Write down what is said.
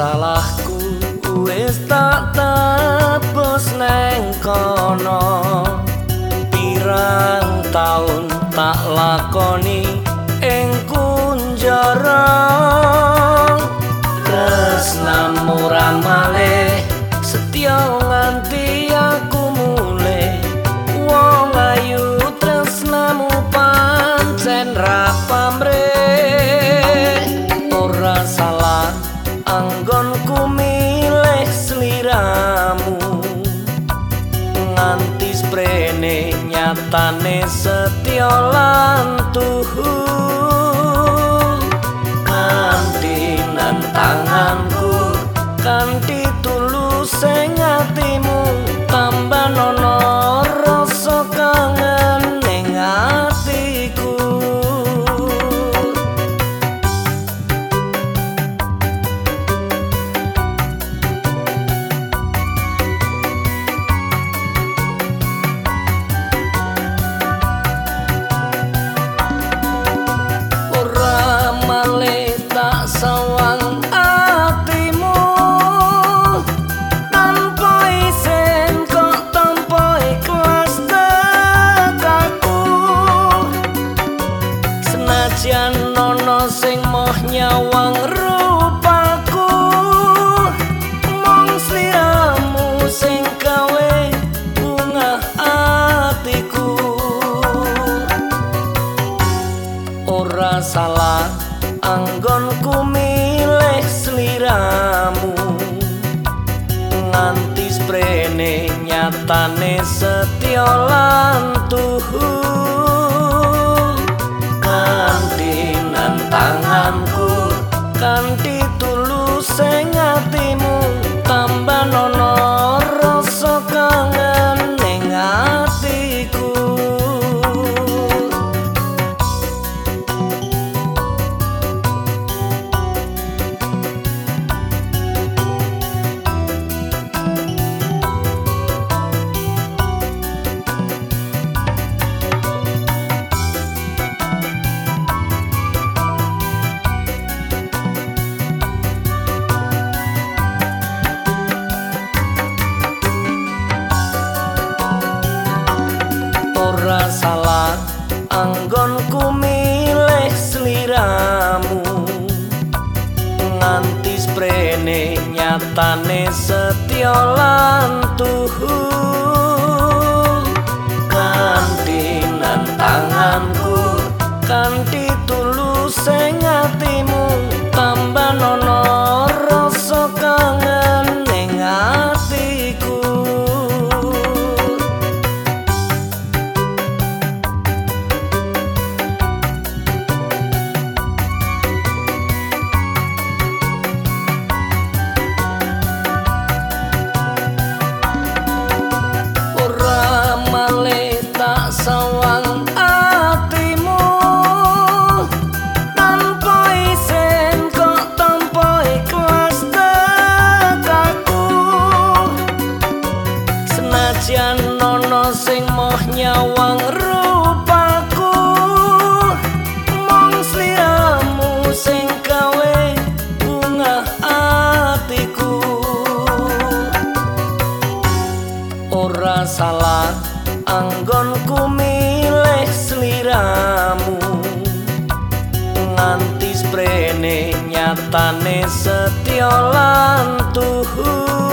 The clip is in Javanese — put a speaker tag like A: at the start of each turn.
A: salahku wis tak tebus neng kono. Pirang taun tak lakoni anggonku milih sliramu nganti sprene nyatane setya lan tuhu senajan nono sing moh nyawang rupaku. Mong sliramu sing gawe bunga atiku. Ora salah anggonku milih sliramu. Nganti sprene nyatane setya lan tuhu nyatane setya lan tuhu salah anggonku milih sliramu nganti sprene nyatane setya lan tuhu